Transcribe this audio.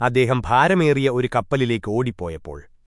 അദ്ദേഹം ഭാരമേറിയ ഒരു കപ്പലിലേക്ക് ഓടിപ്പോയപ്പോൾ